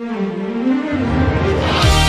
Música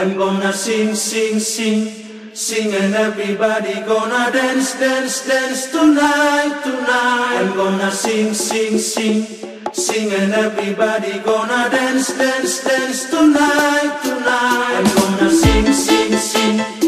I'm gonna sing, sing, sing, sing and everybody gonna dance, dance, dance tonight, tonight. I'm gonna sing, sing, sing, sing and everybody gonna dance, dance, dance tonight, tonight. I'm gonna sing, sing, sing,